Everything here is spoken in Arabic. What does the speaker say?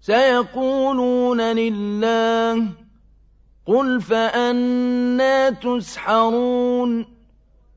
سَيَقُولُونَ لِلَّهِ ۚ قُلْ فأنا تُسْحَرُونَ